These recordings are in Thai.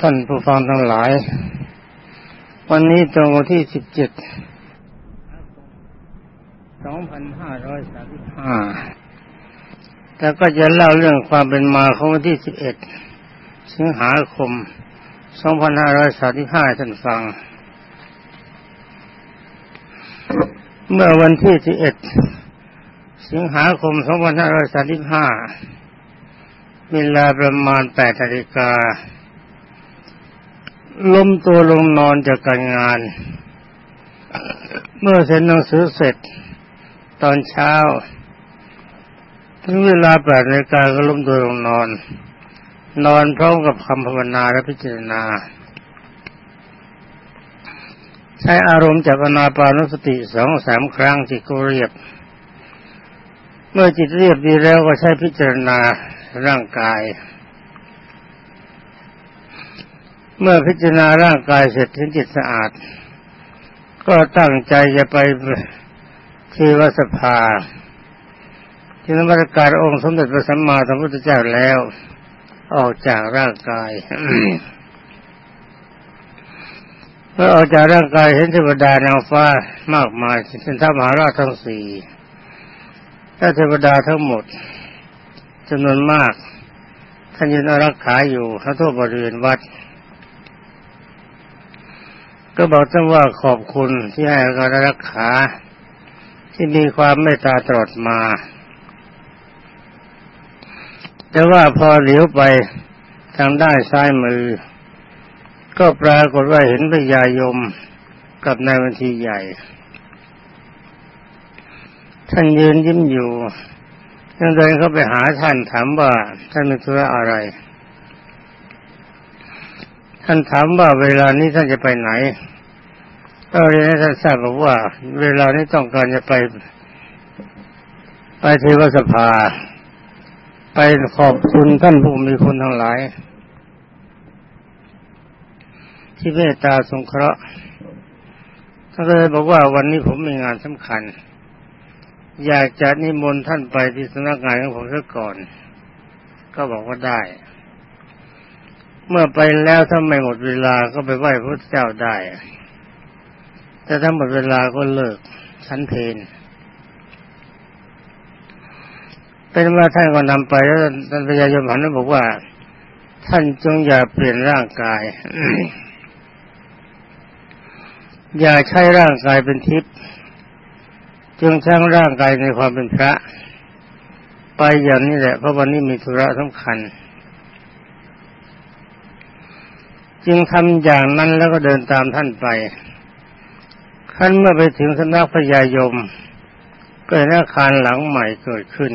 ท่านผู้ฟังทั้งหลาย วันนี้ตรงวันที่สิบเจ็ดสองพันห้าร้อยสามสิบห้าแต่ก็จะเล่าเรื่องความเป็นมาของวันที่สิบเอ็ดสิงหาคมสองพันห้าร้อยสามสิบห้าท่านฟัง เมื่อวันที่สิบเอ็ดสิงหาคมสองพันห้าร้อยสามสิบห้าเวลาประมาณแปดนาฬิกา ล้มตัวลงนอนจากการงาน เมื่อเซ็นหนังสือเสร็จ ตอนเช้า ถึงเวลาแปดนาฬิกาก็ล้มตัวลงนอน นอนพร้อมกับคำภาวนาและพิจารณา ใช้อารมณ์จากอนาปานุสติสองสามครั้งจิตก็เรียบ เมื่อจิตเรียบดีแล้วก็ใช้พิจารณาร่างกาย เมื่อพิจารณาร่างกายเสร็จถึงจิตสะอาด ก็ตั้งใจจะไปทีวสภา ที่นมัสการองค์สมเด็จพระสัมมาสัมพุทธเจ้าแล้ว ออกจากร่างกายเมื่อออกจากร่างกายเห็นเทวดานางฟ้ามากมายเป็นท้ามหาราชทั้งสี่และเทวดาทั้งหมดจำนวนมากท่านยืนอารักขาอยู่ทั้งทั่วบริเวณวัด ก็บอกท่านว่าขอบคุณที่ให้การรักขาที่มีความเมตตาตลอดมา แต่ว่าพอเหลียวไปทางด้านซ้ายมือ ก็ปรากฏว่าเห็นพญายมกับนายวันทีใหญ่ ท่านยืนยิ้มอยู่ท่านเดินเข้าไปหาท่านถามว่าท่านมีธุระอะไร ท่านถามว่าเวลานี้ท่านจะไปไหนก็เรียนให้ท่านทราบบอกว่า เวลานี้ต้องการจะไป ไปเทวสภา ไปขอบคุณท่านผู้มีคุณทั้งหลาย ที่เมตตาสงเคราะห์ท่านเลยบอกว่าวันนี้ผมมีงานสำคัญ อยากจะนิมนต์ท่านไปที่สำนักงานของผมซะก่อน ก็บอกว่าได้ เมื่อไปแล้วถ้าไม่หมดเวลาก็ไปไหว้พระเจ้าได้ แต่ถ้าหมดเวลาก็เลิกชั้นเพนเป็นว่าท่านก็นำไปแล้วท่านพญายมหันบอกว่า ท่านจงอย่าเปลี่ยนร่างกาย อย่าใช้ร่างกายเป็นทิพย์จงช่างร่างกายในความเป็นพระ ไปอย่างนี้แหละเพราะวันนี้มีธุระสำคัญ จึงทำอย่างนั้นแล้วก็เดินตามท่านไปขั้นเมื่อไปถึงสำนักพญายม ก็เห็นอาคารหลังใหม่เกิดขึ้น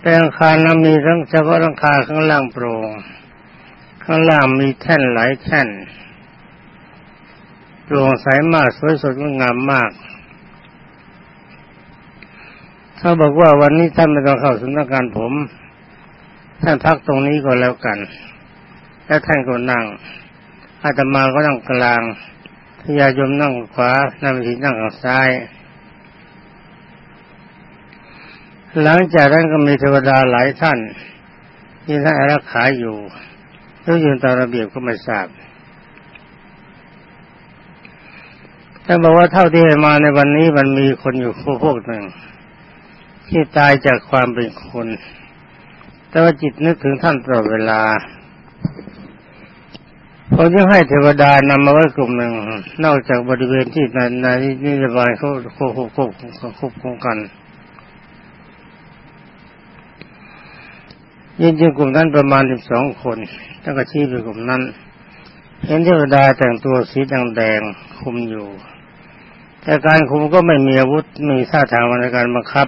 แต่อาคารนั้นมีทั้งเฉพาะหลังคาข้างล่างโปร่งข้างล่างมีแท่นหลายแท่นโปร่งใสมากสวยสดงามมากถ้าบอกว่าวันนี้ท่านไม่ต้องเข้าสำนักงานผม ท่านพักตรงนี้ก็แล้วกัน แล้วท่านก็นั่งอาตมาก็นั่งกลางพยายมนั่งขวานำทีนั่งซ้าย หลังจากนั้นก็มีเทวดาหลายท่านที่ท่านรักขาอยู่แล้วยืนตามระเบียบก็ไม่ทราบท่านบอกว่าเท่าที่มาในวันนี้มันมีคนอยู่พวกหนึ่ง ที่ตายจากความเป็นคน แต่ว่าจิตนึกถึงท่านตลอดเวลาผมจะให้เทวดานำมาไว้กลุ่มหนึ่ง นอกจากบริเวณที่ในในนิยบายเขาควบควบควบควบคุมกันยิงจริงกลุ่มนั้นประมาณสิบสองคนตั้งแต่ชี้ไปกลุ่มนั้น เห็นเทวดาแต่งตัวสีแดงๆคุมอยู่ แต่การคุมก็ไม่มีอาวุธมีท่าทางในการบังคับ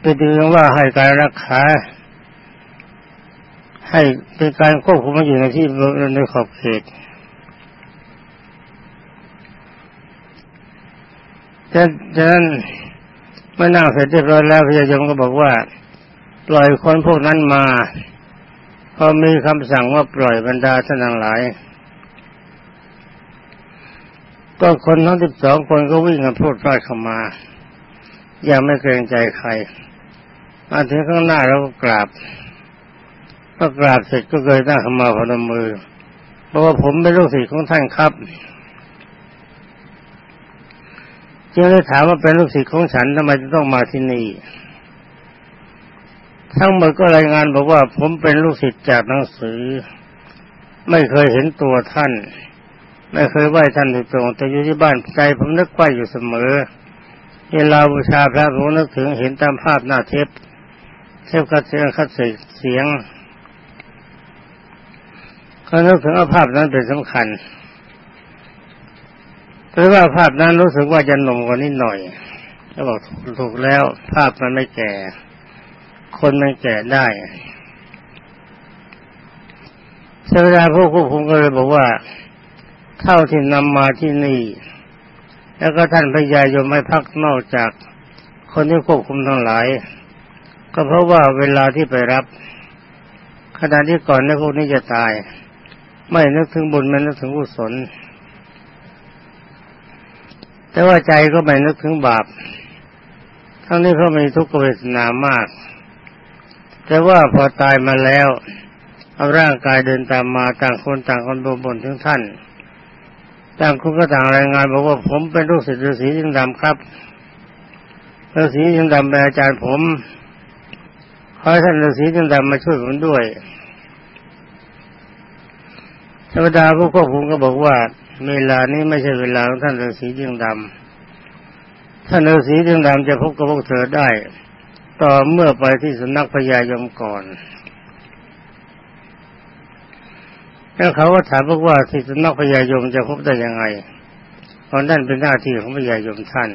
เป็นเรื่องว่าให้การรักษา ให้เป็นการควบคุมมาอยู่ในที่ในขอบเขตดังนั้นเมื่อนั่งเสร็จเรียบร้อยแล้วพระยมก็บอกว่า ปล่อยคนพวกนั้นมาพอมีคำสั่งว่าปล่อยบรรดาท่านทั้งหลาย ก็คนทั้งสิบสองคนก็วิ่งกันพูดพลาดเข้ามายังไม่เกรงใจใคร มาถึงข้างหน้าเราก็กราบ ก็กราบเสร็จก็เคยนั่งขมาพนมมือบอกว่าผมเป็นลูกศิษย์ของท่านครับจึงได้ถามว่าเป็นลูกศิษย์ของฉันทำไมจะต้องมาที่นี่ ทั้งหมดก็รายงานบอกว่า ผมเป็นลูกศิษย์จากหนังสือ ไม่เคยเห็นตัวท่าน ไม่เคยไหว้ท่านโดยตรง แต่อยู่ที่บ้านใจผมนึกไหว้อยู่เสมอ เวลาบูชาพระผมนึกถึงเห็นตามภาพหน้าเทปเทปคัดเสียงคัดเสียง ก็นึกถึงภาพนั้นเป็นสำคัญเพราะว่าภาพนั้นรู้สึกว่าจะหนุ่มกว่านิดหน่อยก็บอกถูกแล้ว ภาพมันไม่แก่ คนมันแก่ได้เสดาพวกควบคุมก็เลยบอกว่าเท่าที่นำมาที่นี่ แล้วก็ท่านพญายมไม่พักนอกจากคนที่ควบคุมทั้งหลาย ก็เพราะว่าเวลาที่ไปรับขณะที่ก่อนในพวกนี้จะตาย ไม่นึกถึงบุญไม่นึกถึงกุศล แต่ว่าใจก็ไม่นึกถึงบาป ทั้งนี้เขามีทุกขเวทนามาก แต่ว่าพอตายมาแล้วเอาร่างกายเดินตามมาต่างคนต่างคนบ่นบ่นถึงท่าน ต่างคนก็ต่างรายงานบอกว่าผมเป็นลูกศิษย์ฤาษียิงดำครับฤาษียิงดำเป็นอาจารย์ผมขอให้ท่านฤาษียิงดำมาช่วยผมด้วย ธรรมดาผู้ควบคุมก็บอกว่า เวลานี้ไม่ใช่เวลาของท่านฤาษีจึงดำท่านฤาษีจึงดำจะพบกับพวกเธอได้ ต่อเมื่อไปที่สนักพญายมก่อนแล้วเขาก็ถามพวกว่าที่สนักพญายมจะพบได้ยังไงเพราะนั่นเป็นหน้าที่ของพญายมท่าน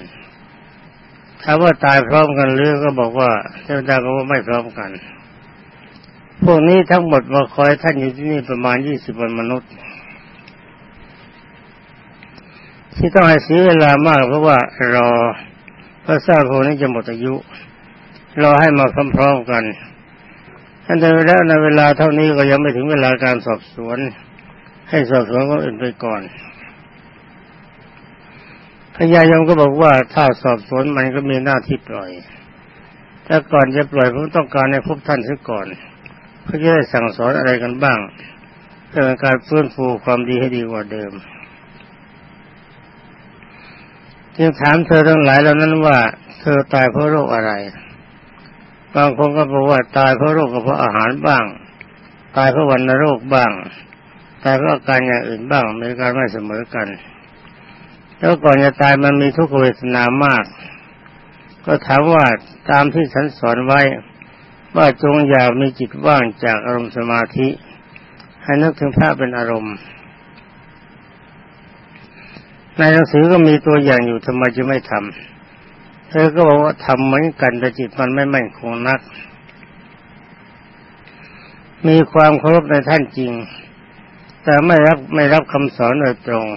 ถ้าว่าตายพร้อมกันหรือก็บอกว่าเทวดาบอกว่าไม่พร้อมกัน พวกนี้ทั้งหมดมาคอยท่านอยู่ที่นี่ประมาณยี่สิบวันมนุษย์ ที่ต้องให้เสียเวลามากเพราะว่ารอพระทราบโพนี้จะหมดอายุ รอให้มาพร้อมๆกันท่านแต่แล้วในเวลาเท่านี้ก็ยังไม่ถึงเวลาการสอบสวน ให้สอบสวนคนอื่นไปก่อนพญายมก็บอกว่าถ้าสอบสวนมันก็มีหน้าที่ปล่อย แต่ก่อนจะปล่อยผมต้องการให้พบท่านซะก่อน พื่อจะได้สั่งสอนอะไรกันบ้างเพื่อการฟื้นฟูความดีให้ดีกว่าเดิมจึงถามเธอทั้งหลายเหล่านั้นว่า เธอตายเพราะโรคอะไร บางคนก็บอกว่าตายเพราะโรคกระเพาะอาหารบ้าง ตายเพราะวันโรคบ้าง ตายเพราะอาการอย่างอื่นบ้างมีการไม่เสมอกัน แล้วก่อนจะตายมันมีทุกขเวทนามาก ก็ถามว่าตามที่ฉันสอนไว้ ว่าจงอย่ามีจิตว่างจากอารมณ์สมาธิ ให้นึกถึงพระเป็นอารมณ์ ในหนังสือก็มีตัวอย่างอยู่ทำไมจะไม่ทำเธอก็บอกว่าทำเหมือนกันแต่จิตมันไม่มั่นคงนัก มีความเคารพในท่านจริง แต่ไม่รับไม่รับคำสอนโดยตรง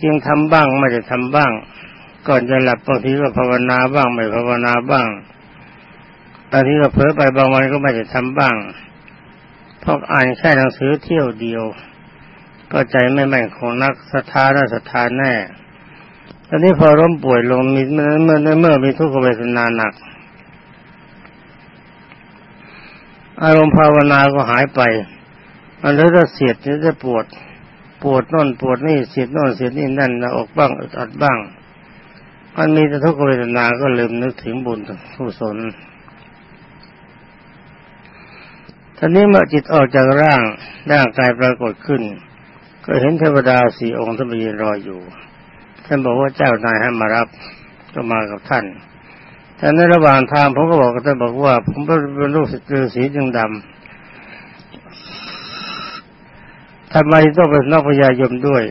จึงทำบ้างไม่ได้ทำบ้าง ก่อนจะหลับ บางทีก็ภาวนาบ้างไม่ภาวนาบ้าง บางทีก็เผลอไปบางวันก็ไม่ได้ทำบ้างเพราะอ่านแค่หนังสือเที่ยวเดียว ก็ใจไม่แม่งคงนักศรัทธาน่าศรัทธาแน่ตอนนี้พอร่มป่วยลงมีเมื่อเมื่อเมื่อมีทุกขเวทนาหนัก อารมณ์ภาวนาก็หายไป มันเลยจะเสียดจะปวด ปวดน่นปวดนี่เสียดน่นเสียดนี่นั่นนะอกบ้างอัดบ้าง มันมีแต่ทุกขเวทนาก็ลืมนึกถึงบุญทุศล ตอนนี้เมื่อจิตออกจากร่างร่างกายปรากฏขึ้น ก็เห็นเทวดาสี่องค์ท่านไปยืนรออยู่ ท่านบอกว่าเจ้านายให้มารับก็มากับท่านแต่ในระหว่างทางผมก็บอกกับท่านบอกว่า ผมเป็นลูกศิษย์ฤาษีจึงดำทำไมต้องเป็นนอกพญายมด้วย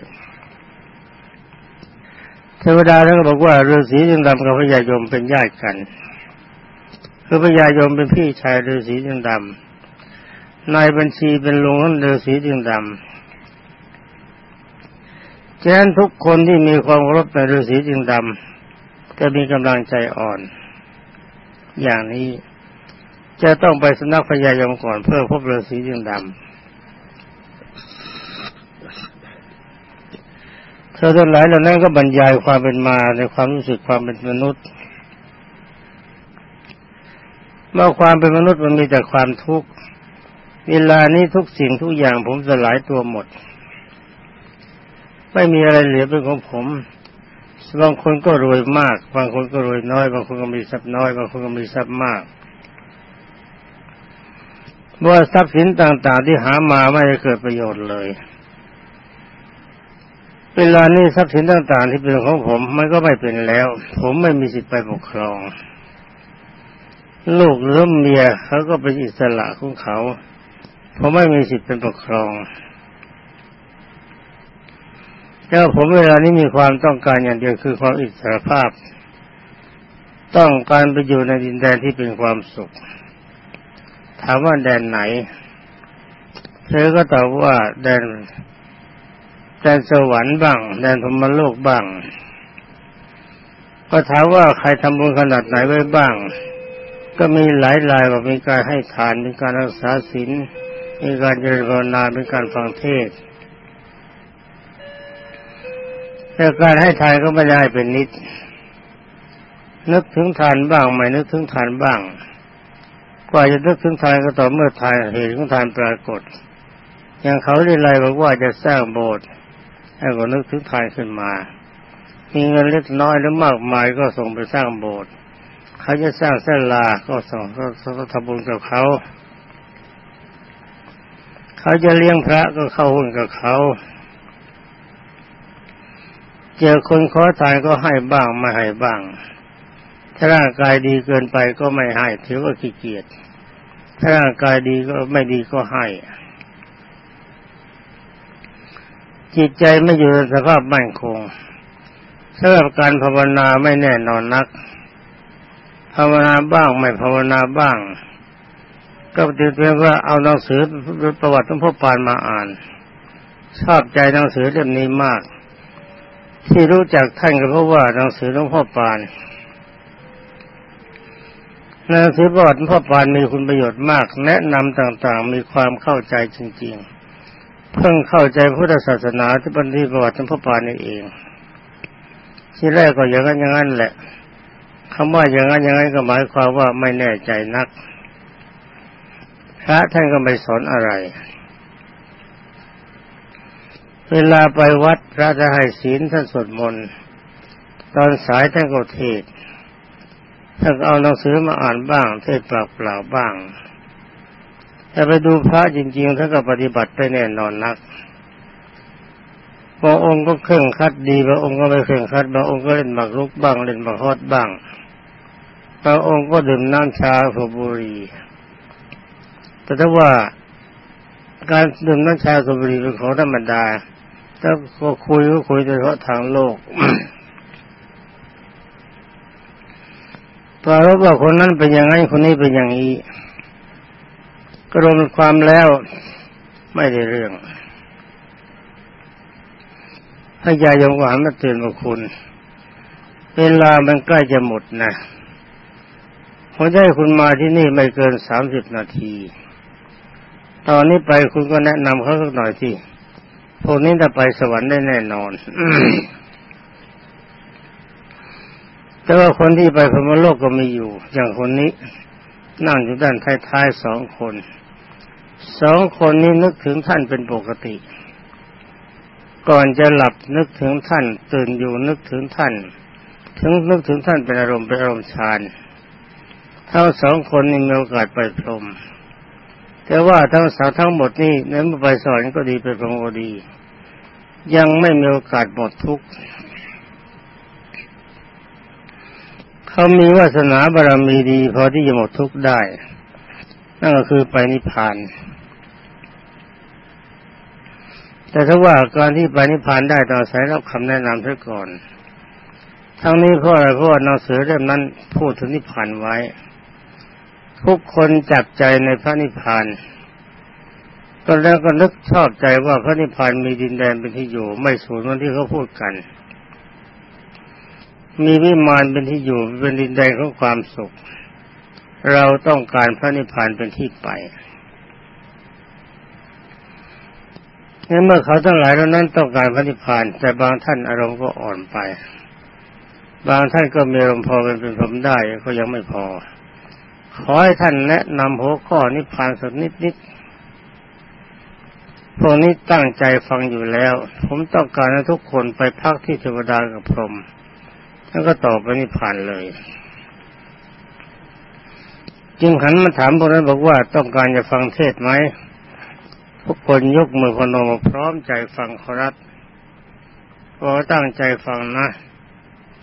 เทวดาท่านก็บอกว่าฤาษีจึงดำกับพญายมเป็นญาติกัน คือพญายมเป็นพี่ชายฤาษีจึงดำ นายบัญชีเป็นลุงของฤาษีจึงดำฉะนั้นทุกคนที่มีความรบในฤาษีจึงดำจะมีกำลังใจอ่อน อย่างนี้จะต้องไปสนักพญายมก่อนเพื่อพบฤาษีจึงดำเธอทั้งหลายเหล่านั้นก็บรรยายความเป็นมาในความรู้สึกความเป็นมนุษย์เมื่อความเป็นมนุษย์มันมีแต่ความทุกข์ เวลานี้ทุกสิ่งทุกอย่างผมสลายตัวหมด ไม่มีอะไรเหลือเป็นของผมบางคนก็รวยมาก บางคนก็รวยน้อย บางคนก็มีทรัพย์น้อย บางคนก็มีทรัพย์มากว่าทรัพย์สินต่าง ๆ ที่หามาไม่ได้เกิดประโยชน์เลย เวลานี้ทรัพย์สินต่าง ๆ ที่เป็นของผมมันก็ไม่เป็นแล้ว ผมไม่มีสิทธิ์ไปปกครอง ลูกหรือเมียเขาก็เป็นอิสระของเขา ผมไม่มีสิทธิ์เป็นปกครองแล้วผมเวลานี้มีความต้องการอย่างเดียวคือความอิสรภาพ ต้องการไปอยู่ในดินแดนที่เป็นความสุข ถามว่าแดนไหน เธอก็ตอบว่าแดนแดนสวรรค์บ้าง แดนธรรมโลกบ้าง ก็ถามว่าใครทำบุญขนาดไหนไว้บ้าง ก็มีหลายรายว่ามีการให้ทานมีการรักษาศีล มีการเจริญภาวนาเป็นการฟังเทศแต่การให้ทานก็ไม่ได้เป็นนิด นึกถึงทานบ้าง ไม่นึกถึงทานบ้าง กว่าจะนึกถึงทานก็ต่อเมื่อทานเหตุของทานปรากฏ อย่างเขาได้ไรบอกว่าจะสร้างโบสถ์ให้ก็นึกถึงทานขึ้นมา มีเงินเล็กน้อยหรือมากมายก็ส่งไปสร้างโบสถ์เขาจะสร้างเส้นลาก็ส่งก็ทำบุญกับเขา เขาจะเลี้ยงพระก็เข้าหุ้นกับเขา เจอคนขอทานก็ให้บ้างไม่ให้บ้าง ถ้าร่างกายดีเกินไปก็ไม่ให้ถือว่าขี้เกียจถ้าร่างกายดีก็ไม่ดีก็ให้ จิตใจไม่อยู่ในสภาพมั่นคงสำหรับการภาวนาไม่แน่นอนนัก ภาวนาบ้างไม่ภาวนาบ้าง ก็ติดเพียงว่าเอาหนังสือประวัติหลวงพ่อปานมาอ่าน ชอบใจหนังสือเล่มนี้มาก ที่รู้จักท่านก็เพราะว่าหนังสือหลวงพ่อปานหนังสือประวัติหลวงพ่อปานมีคุณประโยชน์มาก แนะนำต่างๆ มีความเข้าใจจริง ๆ เพิ่งเข้าใจพุทธศาสนาที่บันทึกประวัติหลวงพ่อปานนี่เอง ที่แรกก็อย่างนั้นอย่างนั้นแหละคำว่าอย่างนั้นอย่างนั้นก็หมายความว่าไม่แน่ใจนัก พระท่านก็ไม่สอนอะไร เวลาไปวัดพระจะให้ศีลท่านสวดมนต์ตอนสายท่านก็เทศท่านเอาหนังสือมาอ่านบ้าง เทศเปล่าเปล่าบ้าง แต่ไปดูพระจริงๆท่านก็ปฏิบัติไปแน่นอนนักบางองค์ก็เคร่งคัดดีบางองค์ก็ไม่เคร่งคัดบางองค์ก็เล่นหมากรุกบ้าง เล่นหมากฮอดบ้างบางองค์ก็ดื่มน้ำชาสูบบุหรี่ แต่ถ้าว่าการดื่มน้ำชาสูบบุหรี่เป็นของธรรมดาถ้าก็คุยก็คุยเฉพาะทางโลกพอรู้ว่าคนนั้นเป็นอย่างนั้นคนนี้เป็นอย่างนี้ก็รวมความแล้วไม่ได้เรื่องพระยายงหวานมาเตือนว่าคุณ เวลามันใกล้จะหมดนะผมจะให้คุณมาที่นี่ไม่เกินสามสิบนาที ตอนนี้ไปคุณก็แนะนำเขาสักหน่อยที่พวกนี้จะไปสวรรค์ได้แน่นอน แต่ว่าคนที่ไปพมโลกก็มีอยู่ อย่างคนนี้ นั่งอยู่ด้านท้ายๆสองคน สองคนนี้นึกถึงท่านเป็นปกติ ก่อนจะหลับนึกถึงท่าน ตื่นอยู่นึกถึงท่าน ถึงนึกถึงท่านเป็นอารมณ์เป็นอารมณ์ฌานทั้งสองคนนี้มีโอกาสไปพรม แต่ว่าทั้งสาวทั้งหมดนี่เนื้อไปสอนก็ดีไปพงก็ดี ยังไม่มีโอกาสหมดทุกข์เขามีวาสนาบารมีดีพอที่จะหมดทุกข์ได้ นั่นก็คือไปนิพพาน แต่ถ้าว่าการที่ไปนิพพานได้ต้องอาศัยรับคำแนะนำเสียก่อนทั้งนี้เพราะอะไรเพราะหนังสือเล่มนั้นพูดถึงนิพพานไว้ ทุกคนจับใจในพระนิพพานก็แล้วก็นึกชอบใจว่าพระนิพพานมีดินแดนเป็นที่อยู่ ไม่สูญเหมือนที่เขาพูดกัน มีวิมานเป็นที่อยู่เป็นดินแดนของความสุข เราต้องการพระนิพพานเป็นที่ไปเมื่อเขาทั้งหลายเหล่านั้นต้องการพระนิพพาน แต่บางท่านอารมณ์ก็อ่อนไป บางท่านก็มีอารมณ์พอเป็นเป็นผมได้ก็ยังไม่พอ ขอให้ท่านแนะนำหัวข้อนิพพานสักนิดนิดพวกนี้ตั้งใจฟังอยู่แล้ว ผมต้องการให้ทุกคนไปพักที่เทวดากับพรหมแล้วก็ตอบไปนิพพานเลย จึงหันมาถามพวกนั้นบอกว่าต้องการจะฟังเทศไหมทุกคนยกมือพนมพร้อมใจฟังขอรับขอตั้งใจฟังนะ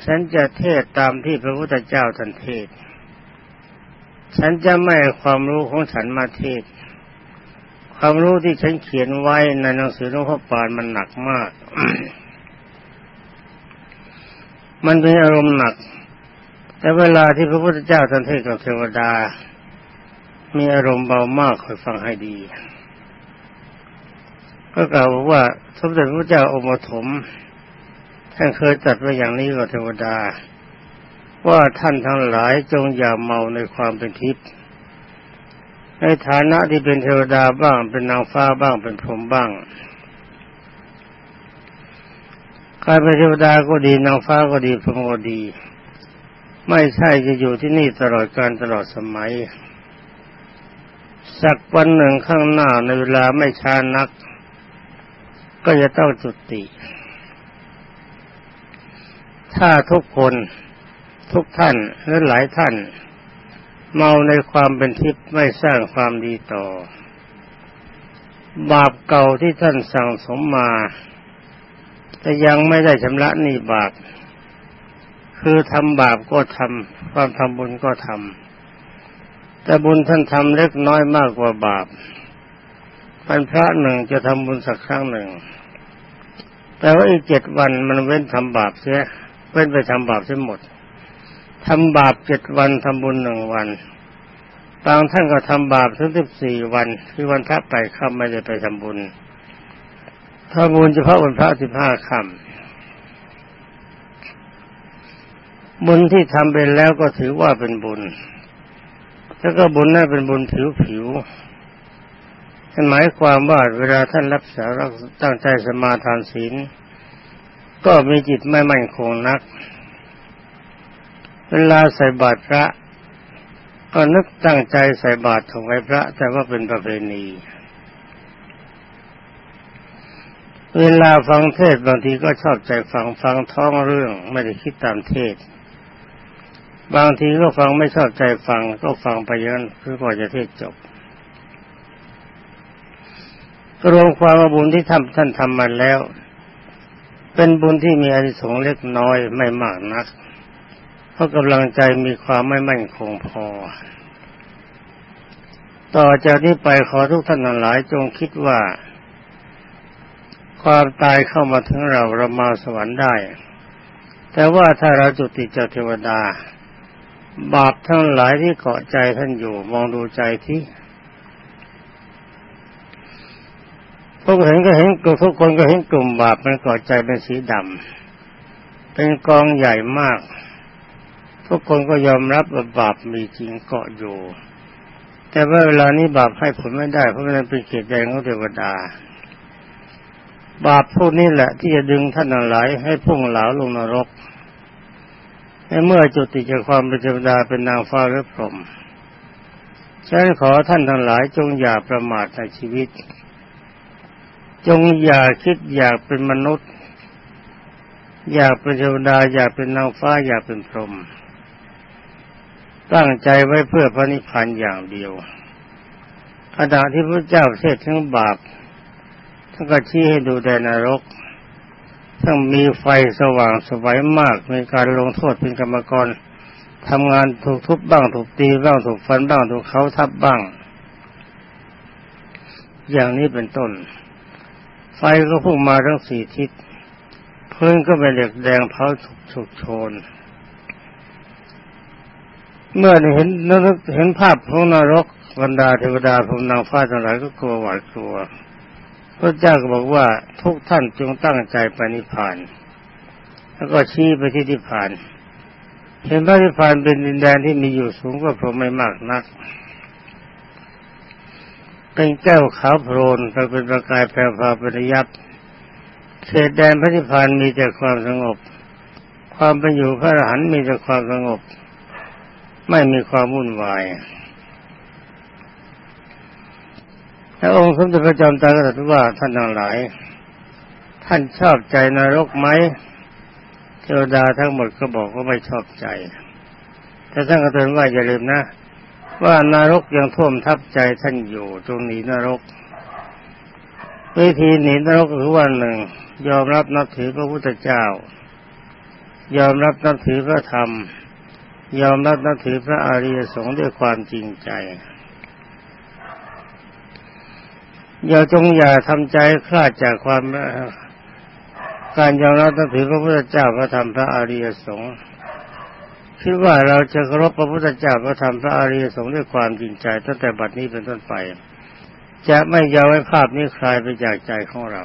ฉันจะเทศตามที่พระพุทธเจ้าท่านเทศ ฉันจะไม่ความรู้ของฉันมาเทศ ความรู้ที่ฉันเขียนไว้ในหนังสือหลวงพ่อปานมันหนักมาก มันเป็นอารมณ์หนัก แต่เวลาที่พระพุทธเจ้าท่านเทศกับเทวดา มีอารมณ์เบามากคอยฟังให้ดี ก็กล่าวว่าสมเด็จพระเจ้าอมถมท่านเคยตัดไว้อย่างนี้กับเทวดา ว่าท่านทั้งหลายจงอย่าเมาในความเป็นทิพย์ในฐานะที่เป็นเทวดาบ้าง เป็นนางฟ้าบ้างเป็นพรหมบ้างใครเป็นเทวดาก็ดีนางฟ้าก็ดีพรหมก็ดี ไม่ใช่จะอยู่ที่นี่ตลอดการตลอดสมัย สักวันหนึ่งข้างหน้าในเวลาไม่ช้านัก ก็จะต้องจุติ ถ้าทุกคน ทุกท่านและหลายท่าน เมาในความเป็นทิพย์ไม่สร้างความดีต่อ บาปเก่าที่ท่านสั่งสมมาแต่ยังไม่ได้ชำระนี่บาป คือทำบาปก็ทำความทำบุญก็ทำแต่บุญท่านทำเล็กน้อยมากกว่าบาปวันพระหนึ่งจะทำบุญสักครั้งหนึ่ง แต่ว่าอีกเจ็ดวันมันเว้นทำบาปเสียเว้นไปทำบาปเสียหมด ทำบาปเจ็ดวันทำบุญหนึ่งวันบางท่านก็ทำบาปถึงสิบสี่วัน คือวันพระไปค่ำไม่ได้ไปทำบุญถ้าบุญเฉพาะวันพระสิบห้าค่ำบุญที่ทำไปแล้วก็ถือว่าเป็นบุญ แล้วก็บุญนั้นเป็นบุญผิวผิวหมายความว่าเวลาท่านรับสารตั้งใจสมาทานศีลก็มีจิตไม่มั่นคงนัก เวลาใส่บาตรพระก็นึกตั้งใจใส่บาตรถวายพระ แต่ว่าเป็นประเพณี เวลาฟังเทศบางทีก็ชอบใจฟังฟังท้องเรื่องไม่ได้คิดตามเทศ บางทีก็ฟังไม่ชอบใจฟังก็ฟังไปยันเพื่อกว่าจะเทศจบรวมความว่าบุญที่ทำท่านทำมาแล้ว เป็นบุญที่มีอนิสงส์เล็กน้อยไม่มากนัก ราะกำลังใจมีความไม่มั่นคงพอ ต่อจากนี้ไปขอทุกท่านหลายจงคิดว่า ความตายเข้ามาถึงเราเรามาสวรรค์ได้ แต่ว่าถ้าเราจุติจากเทวดา บาปทั้งหลายที่เกาะใจท่านอยู่มองดูใจที่พวกเห็นก็เห็นทุกคนก็เห็นกลุ่มบาปมันก่อใจเป็นสีดำเป็นกองใหญ่มาก ทุกคนก็ยอมรับว่าบาปมีจริงเกาะอยู่ แต่ว่าเวลานี้บาปให้ผลไม่ได้ เพราะมันเป็นเขตแดงของเทวดา บาปพวกนี้แหละ ที่จะดึงท่านหลายให้พุ่งเหลาลงนรกในเมื่อจุติจากความเป็นเทวดาเป็นนางฟ้าหรือพรหมฉันขอท่านทั้งหลายจงอย่าประมาทในชีวิต จงอย่าคิดอยากเป็นมนุษย์ อยากเป็นเทวดาอยากเป็นนางฟ้าอยากเป็นพรหม ตั้งใจไว้เพื่อพระนิพพานอย่างเดียวขณะที่พระเจ้าเทศถึงบาปท่านก็ชี้ให้ดูแดนนรกทั้งมีไฟสว่างสวัยมากในการลงโทษเป็นกรรมกรทำงานถูกทุบบ้างถูกตีบ้างถูกฟันบ้างถูกเขาทับบ้าง อย่างนี้เป็นต้น ไฟก็พุ่งมาทั้งสี่ทิศพื้นก็เป็นเหล็กแดงเผาฉุกโชน เมื่อเห็นนึกเห็นภาพของนรกบรรดาเทวดาพรมนางฟ้าทั้งหลายก็กลัวหวาดกลัว พระเจ้าก็บอกว่าทุกท่านจงตั้งใจไปนิพพาน แล้วก็ชี้ไปที่นิพพาน เห็นพระนิพพานเป็นดินแดนที่มีอยู่สูงกว่าพรหมไม่มากนัก เป็นแก้วขาวโพลนเป็นประกายแผ่วพาปริยับเขตแดนพระนิพพานมีแต่ความสงบ ความเป็นอยู่พระอรหันต์มีแต่ความสงบ ไม่มีความวุ่นวายคแล้วองค์สมเด็จพระจอมไตรก็ตรัสว่าท่านทั้งหลาย ท่านชอบใจนรกไหมเทวดาทั้งหมดก็บอกว่าไม่ชอบใจ แต่ท่านก็เตือนว่าอย่าลืมนะ ว่านรกยังท่วมทับใจท่านอยู่ตรงนี้นรกวิธีหนีนรกคือวันหนึ่ง ยอมรับนับถือพระพุทธเจ้า ยอมรับนับถือพระธรรม ยอมรับนับถือพระอริยสงฆ์ด้วยความจริงใจ อย่าจงอย่าทำใจคลาดจากความการยอมรับนับถือพระพุทธเจ้าพระธรรมพระอริยสงฆ์คิดว่าเราจะเคารพพระพุทธเจ้าพระธรรมพระอริยสงฆ์ด้วยความจริงใจตั้งแต่บัดนี้เป็นต้นไป จะไม่ยอมให้ภาพนี้คลายไปจากใจของเรา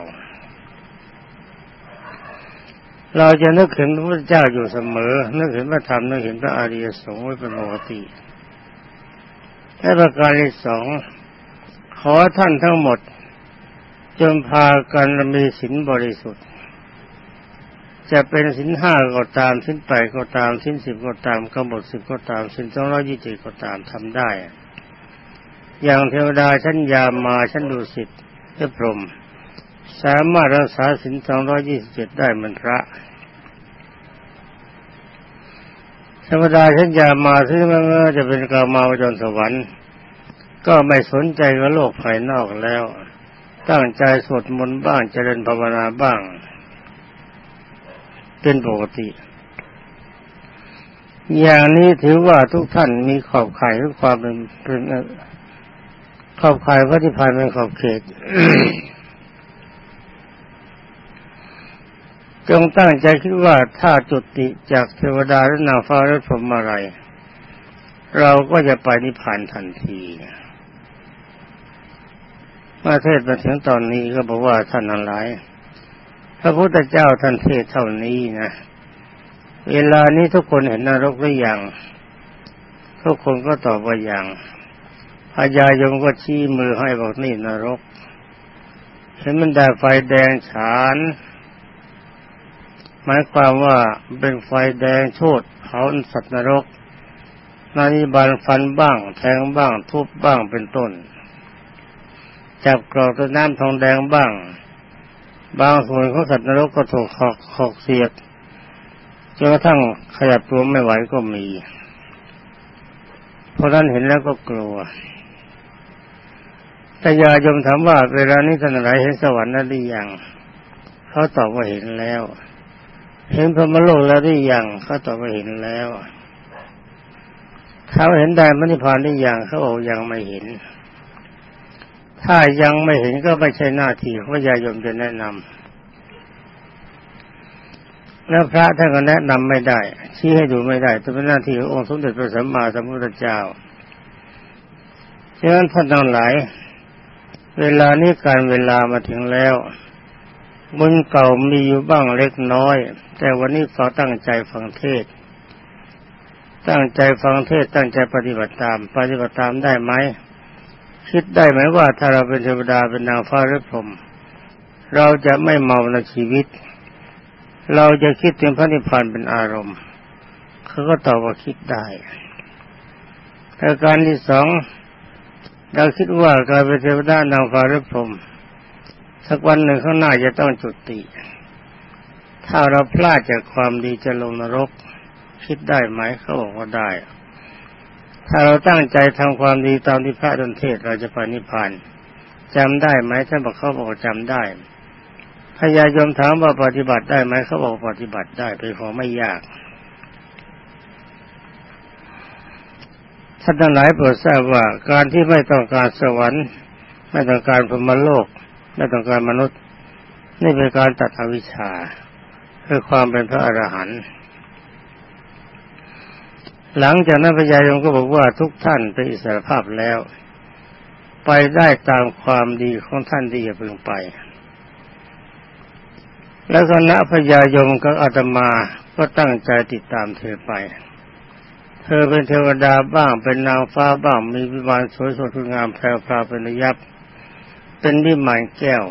เราจะนึกถึงพระพุทธเจ้าอยู่เสมอ นึกถึงพระธรรมนึกเห็นพระอริยสงฆ์เป็นปกติและประการที่สองขอท่านทั้งหมด จงพากันมีศีลบริสุทธิ์ จะเป็นสินห้าก็ตามสินแปดก็ตามสินสิบก็ตามกำหนดสิบก็ตามสินสองร้อยยี่สิบก็ตามทำได้ อย่างเทวดาชั้นยามาชั้นดุสิตและพรหม สามารถรักษาสินสองร้อยี่สิบเจ็ดได้มือนพระเทวดาชั้นยามาซึ่งมันจะเป็นกามาวจรสวรรค์ ก็ไม่สนใจกับโลกภายนอกแล้ว ตั้งใจสวดมนต์บ้างเจริญภาวนาบ้าง เป็นปกติ อย่างนี้ถือว่าทุกท่านมีขอบข่ายทุกความเป็นเป็นขอบข่ายพระนิพพานเป็นขอบเขต จงตั้งใจคิดว่าถ้าจุติจากเทวดาและนางฟ้าและพรหมอะไร เราก็จะไปนิพพานทันทีมาเทศมาถึงตอนนี้ก็บอกว่าท่านอะไรพระพุทธเจ้าท่านเทศเท่านี้นะเวลานี้ทุกคนเห็นนรกหรือยังทุกคนก็ตอบว่ายังพญายมก็ชี้มือให้บอกนี่นรก เห็นมันได้ไฟแดงฉาน หมายความว่าเป็นไฟแดงโชดเผาสัตว์นรกนานิบาลฟันบ้าง แทงบ้าง ทุบบ้างเป็นต้น จับกรอกต้นน้ำทองแดงบ้าง บางส่วนของสัตว์นรกก็ถูกขอกขอกเสียดจนกระทั่งขยับตัวไม่ไหวก็มี เพราะนั้นเห็นแล้วก็กลัวแต่ยายมถามว่าเวลานี้ท่านไหนเห็นสวรรค์นั้นหรือยัง เขาตอบว่าเห็นแล้ว เห็นพระมโลกแล้วหรือยังเขาตอบว่าเห็นแล้วเขาเห็นได้มรรคผานหรือยังเขาบอกยังไม่เห็น ถ้ายังไม่เห็นก็ไม่ใช่หน้าที่ของยายมจะแนะนำแล้วพระท่านก็แนะนำไม่ได้ ชี้ให้ดูไม่ได้แต่เป็นหน้าที่ขององค์สมเด็จพระสัมมาสัมพุทธเจ้าฉะนั้นท่านทั้งหลาย เวลานี้การเวลามาถึงแล้ว บุญเก่ามีอยู่บ้างเล็กน้อย แต่วันนี้ขอตั้งใจฟังเทศ ตั้งใจฟังเทศตั้งใจปฏิบัติตาม ปฏิบัติตามได้ไหม คิดได้ไหมว่าถ้าเราเป็นเทวดาเป็นนางฟ้าหรือพรหมเราจะไม่เมาในชีวิต เราจะคิดถึงพระนิพพานเป็นอารมณ์เขาก็ตอบว่าคิดได้แต่การที่สองเราคิดว่าการเป็นเทวดานางฟ้าหรือพรหม สักวันหนึ่งข้างหน้าจะต้องจุติ ถ้าเราพลาดจากความดีจะลงนรก คิดได้ไหมเขาบอกว่าได้ ถ้าเราตั้งใจทำความดีตามที่พระดนเทศเราจะไปนิพพานจำได้ไหมท่านบอกเขาบอกจำได้พญายมถามว่าปฏิบัติได้ไหมเขาบอกปฏิบัติได้เป็นของไม่ยากท่านทั้งหลายโปรดทราบว่าการที่ไม่ต้องการสวรรค์ ไม่ต้องการพรมโลก ไม่ต้องการมนุษย์ นี่เป็นการตัดอวิชชาเพื่อความเป็นพระอรหันต์หลังจากนั้นพญายมก็บอกว่าทุกท่านเป็นอิสรภาพแล้ว ไปได้ตามความดีของท่านที่จะพึงไป แล้วคณะพญายมกับอาตมาก็ตั้งใจติดตามเธอไป เธอเป็นเทวดาบ้างเป็นนางฟ้าบ้างมีวิมานสวยสดงามแพรวพราวเป็นระยับ เป็นวิมานแก้ว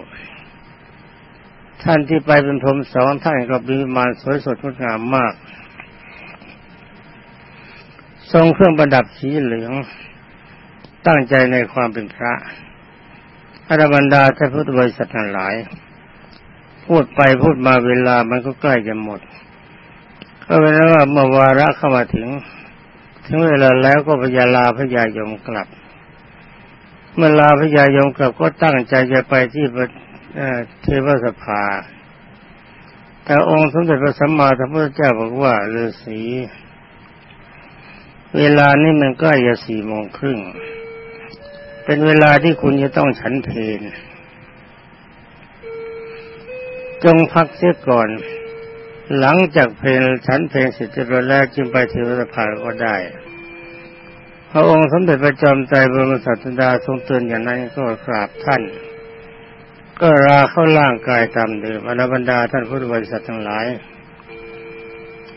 ท่านที่ไปเป็นพรมสองท่านก็มีวิมานสวยสดงดงามมาก ทรงเครื่องประดับสีเหลือง ตั้งใจในความเป็นพระอรบรรดาท่านพุทธบริษัททั้งหลาย พูดไปพูดมาเวลามันก็ใกล้จะหมด ก็เป็นว่าเมื่อวาระเข้ามาถึง ถึงเวลาแล้วก็พยาลาพยายมกลับ เมื่อลาพยายมกลับก็ตั้งใจจะไปที่เทวสภา แต่องค์สมเด็จพระสัมมาสัมพุทธเจ้าบอกว่าฤาษีเวลานี้มันใก็จะสี่โมงครึ่ง เป็นเวลาที่คุณจะต้องฉันเพลจงพักเสียก่อน หลังจากเพลฉันเพลเสร็จจะแล้วจึงไปเทวสภาก็ได้ พระองค์สมเด็จพระจอมไตรบรมศาสดาทรงเตือนอย่างนั้นก็กราบท่าน ก็ราเข้าร่างกายตามเดิมอรบรรดาท่านพุทธบริษัททั้งหลาย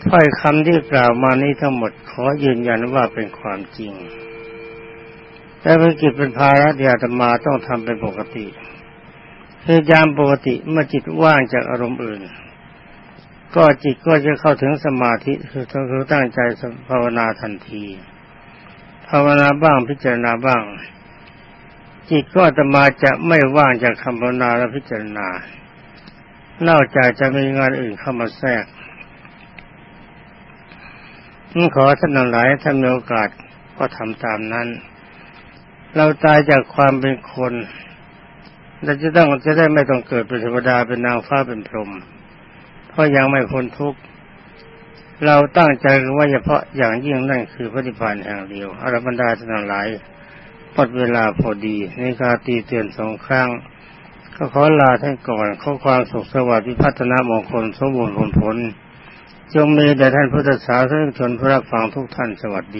ถ้อยคำที่กล่าวมานี้ทั้งหมดขอยืนยันว่าเป็นความจริง แต่ภารกิจเป็นภาระที่อาตมาต้องทำเป็นปกติคือยามปกติเมื่อจิตว่างจากอารมณ์อื่น ก็จิตก็จะเข้าถึงสมาธิคือคือตั้งใจภาวนาทันทีาวนาบ้างพิจารณาบ้าง จิตก็อาตมาจะไม่ว่างจากคำภาวนาและพิจารณา นอกจากจะมีงานอื่นเข้ามาแทรกขอท่านหลายถ้ามีโอกาสก็ทำตามนั้น เราตายจากความเป็นคนเราจะต้องจะได้ไม่ต้องเกิดเป็นเทวดาเป็นนางฟ้าเป็นพรหมเพราะยังไม่พ้นทุกข์ เราตั้งใจว่าเฉพาะอย่างยิ่งนั่นคือพระนิพพานแห่งเดียวอรบรรดาท่านหลายหมดเวลาพอดีในกาตีเตือนสองครั้ง ก็ขอลาท่านก่อนข้อความสุขสวัสดิ์พิพัฒนามงคลสมบูรณ์ผลผล จงมีแด่ท่านพุทธศาสนิกชนผู้รับฟังทุกท่านสวัสดี